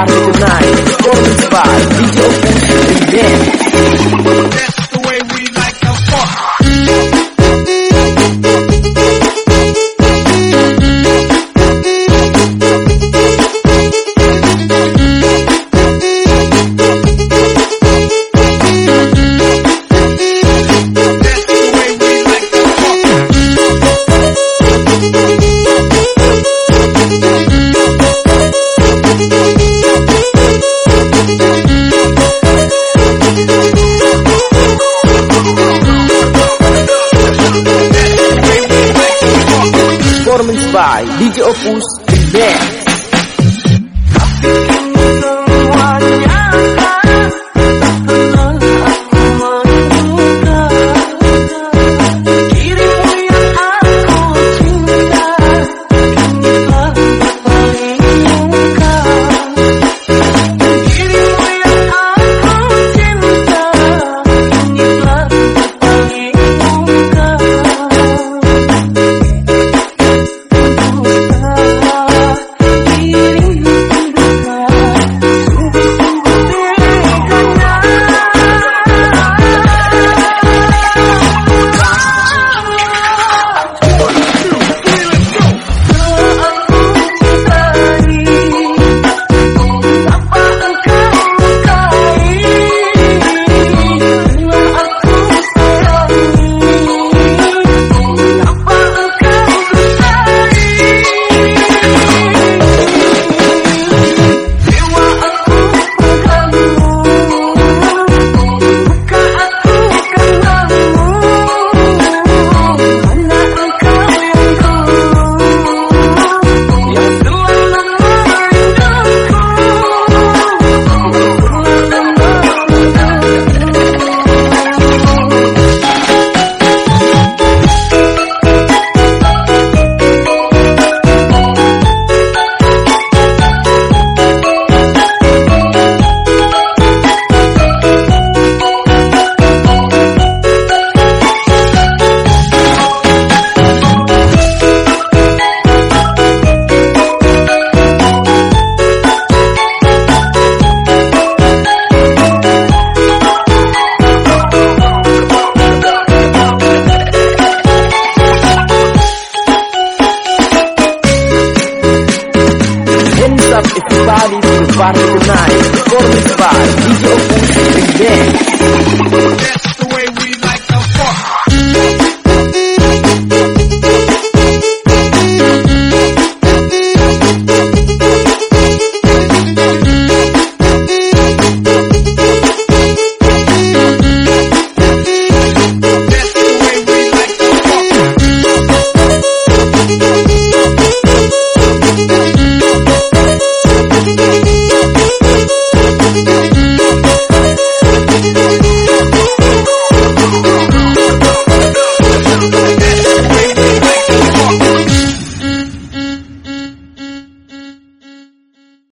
party tonight. Performance by DJ Opus Event. By DJ Opus Event. Hands party tonight. Performance by DJ Opus Event. That's